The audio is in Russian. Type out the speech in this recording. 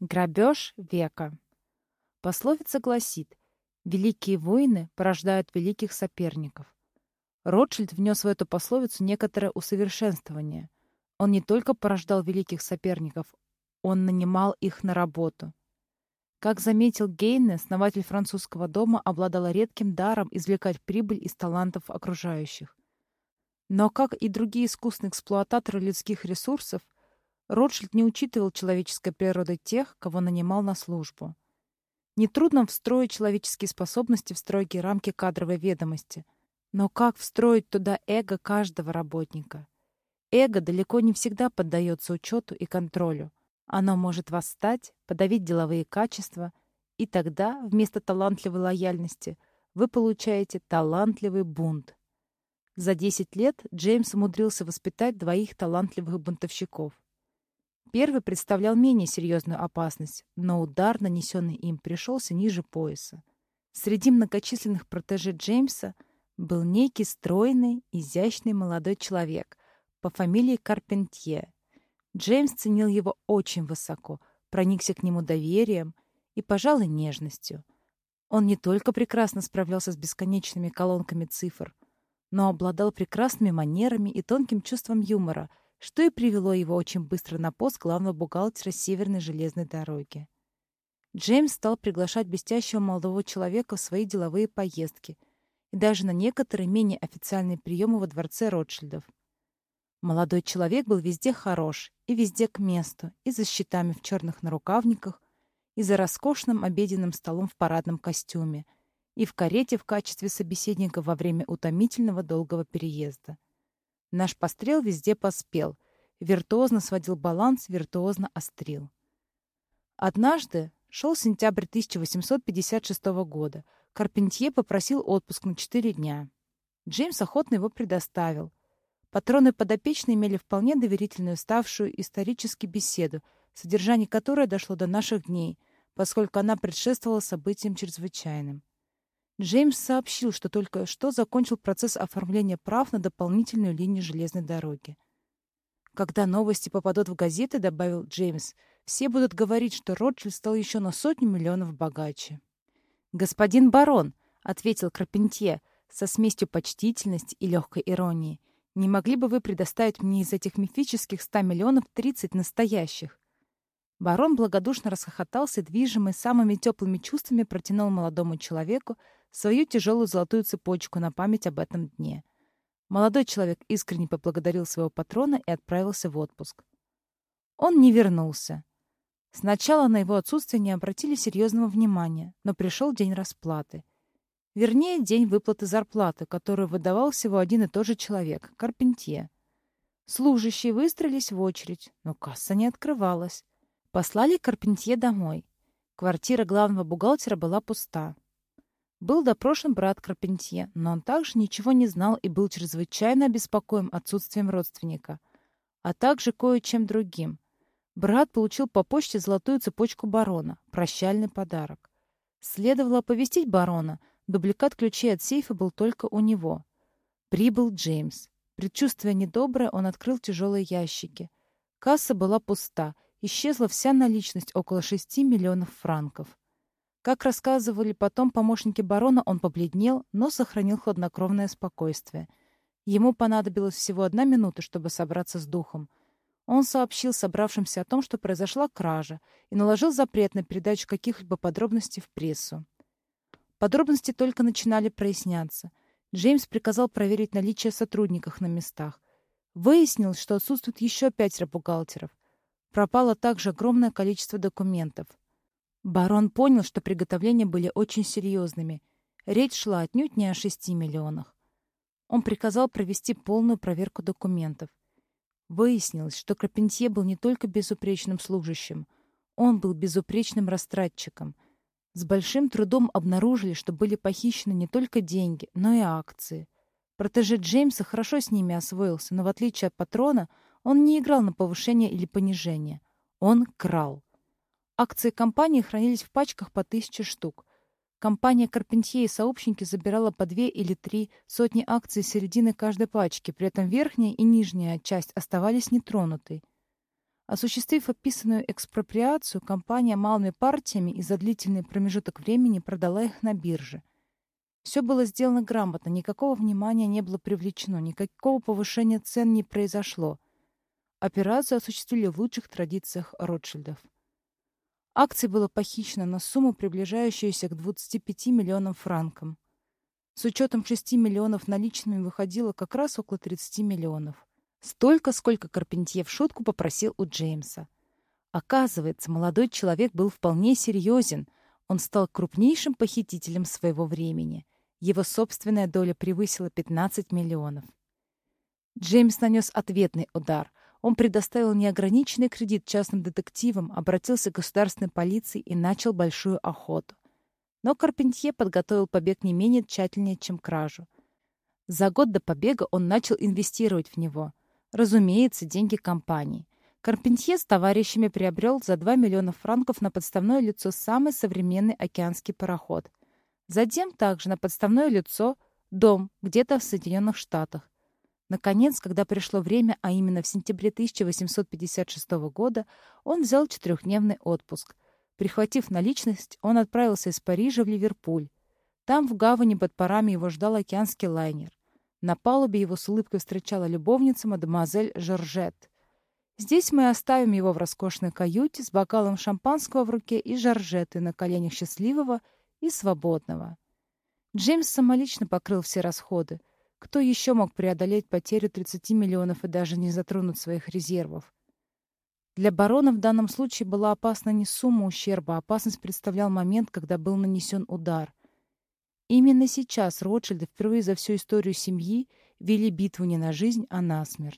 Грабеж века. Пословица гласит, великие войны порождают великих соперников. Ротшильд внес в эту пословицу некоторое усовершенствование. Он не только порождал великих соперников, он нанимал их на работу. Как заметил Гейне, основатель французского дома обладал редким даром извлекать прибыль из талантов окружающих. Но, как и другие искусные эксплуататоры людских ресурсов, Ротшильд не учитывал человеческой природы тех, кого нанимал на службу. Нетрудно встроить человеческие способности в строгие рамки кадровой ведомости. Но как встроить туда эго каждого работника? Эго далеко не всегда поддается учету и контролю. Оно может восстать, подавить деловые качества, и тогда вместо талантливой лояльности вы получаете талантливый бунт. За 10 лет Джеймс умудрился воспитать двоих талантливых бунтовщиков. Первый представлял менее серьезную опасность, но удар, нанесенный им, пришелся ниже пояса. Среди многочисленных протеже Джеймса был некий стройный, изящный молодой человек по фамилии Карпентье. Джеймс ценил его очень высоко, проникся к нему доверием и, пожалуй, нежностью. Он не только прекрасно справлялся с бесконечными колонками цифр, но обладал прекрасными манерами и тонким чувством юмора — что и привело его очень быстро на пост главного бухгалтера Северной железной дороги. Джеймс стал приглашать блестящего молодого человека в свои деловые поездки и даже на некоторые менее официальные приемы во дворце Ротшильдов. Молодой человек был везде хорош и везде к месту, и за счетами в черных нарукавниках, и за роскошным обеденным столом в парадном костюме, и в карете в качестве собеседника во время утомительного долгого переезда. Наш пострел везде поспел. Виртуозно сводил баланс, виртуозно острил. Однажды, шел сентябрь 1856 года, Карпентье попросил отпуск на четыре дня. Джеймс охотно его предоставил. Патроны подопечные имели вполне доверительную ставшую исторически беседу, содержание которой дошло до наших дней, поскольку она предшествовала событиям чрезвычайным. Джеймс сообщил, что только что закончил процесс оформления прав на дополнительную линию железной дороги. Когда новости попадут в газеты, добавил Джеймс, все будут говорить, что Ротшильд стал еще на сотню миллионов богаче. «Господин барон», — ответил Крапентье со смесью почтительности и легкой иронии, «не могли бы вы предоставить мне из этих мифических ста миллионов тридцать настоящих?» Барон благодушно расхохотался, движимый самыми теплыми чувствами протянул молодому человеку свою тяжелую золотую цепочку на память об этом дне. Молодой человек искренне поблагодарил своего патрона и отправился в отпуск. Он не вернулся. Сначала на его отсутствие не обратили серьезного внимания, но пришел день расплаты. Вернее, день выплаты зарплаты, которую выдавал всего один и тот же человек — Карпентье. Служащие выстроились в очередь, но касса не открывалась. Послали Карпентье домой. Квартира главного бухгалтера была пуста. Был допрошен брат Карпентье, но он также ничего не знал и был чрезвычайно обеспокоен отсутствием родственника, а также кое-чем другим. Брат получил по почте золотую цепочку барона, прощальный подарок. Следовало оповестить барона, дубликат ключей от сейфа был только у него. Прибыл Джеймс. Предчувствуя недоброе, он открыл тяжелые ящики. Касса была пуста, исчезла вся наличность около 6 миллионов франков. Как рассказывали потом помощники барона, он побледнел, но сохранил хладнокровное спокойствие. Ему понадобилось всего одна минута, чтобы собраться с духом. Он сообщил собравшимся о том, что произошла кража, и наложил запрет на передачу каких-либо подробностей в прессу. Подробности только начинали проясняться. Джеймс приказал проверить наличие сотрудников на местах. Выяснилось, что отсутствует еще пятеро бухгалтеров. Пропало также огромное количество документов. Барон понял, что приготовления были очень серьезными. Речь шла отнюдь не о шести миллионах. Он приказал провести полную проверку документов. Выяснилось, что Крапентье был не только безупречным служащим, он был безупречным растратчиком. С большим трудом обнаружили, что были похищены не только деньги, но и акции. Протеже Джеймса хорошо с ними освоился, но в отличие от патрона, он не играл на повышение или понижение. Он крал. Акции компании хранились в пачках по тысяче штук. Компания Карпентье и сообщники забирала по две или три сотни акций середины каждой пачки, при этом верхняя и нижняя часть оставались нетронутой. Осуществив описанную экспроприацию, компания малыми партиями и за длительный промежуток времени продала их на бирже. Все было сделано грамотно, никакого внимания не было привлечено, никакого повышения цен не произошло. Операцию осуществили в лучших традициях Ротшильдов. Акций было похищено на сумму, приближающуюся к 25 миллионам франкам. С учетом 6 миллионов наличными выходило как раз около 30 миллионов. Столько, сколько Карпентье в шутку попросил у Джеймса. Оказывается, молодой человек был вполне серьезен. Он стал крупнейшим похитителем своего времени. Его собственная доля превысила 15 миллионов. Джеймс нанес ответный удар. Он предоставил неограниченный кредит частным детективам, обратился к государственной полиции и начал большую охоту. Но Карпентье подготовил побег не менее тщательнее, чем кражу. За год до побега он начал инвестировать в него. Разумеется, деньги компании. Карпентье с товарищами приобрел за 2 миллиона франков на подставное лицо самый современный океанский пароход. Затем также на подставное лицо дом где-то в Соединенных Штатах. Наконец, когда пришло время, а именно в сентябре 1856 года, он взял четырехдневный отпуск. Прихватив наличность, он отправился из Парижа в Ливерпуль. Там, в гавани под парами, его ждал океанский лайнер. На палубе его с улыбкой встречала любовница мадемуазель Жоржет. Здесь мы оставим его в роскошной каюте с бокалом шампанского в руке и Жоржеты на коленях счастливого и свободного. Джеймс самолично покрыл все расходы. Кто еще мог преодолеть потерю 30 миллионов и даже не затронуть своих резервов? Для барона в данном случае была опасна не сумма ущерба, а опасность представлял момент, когда был нанесен удар — Именно сейчас Ротшильды впервые за всю историю семьи вели битву не на жизнь, а на смерть.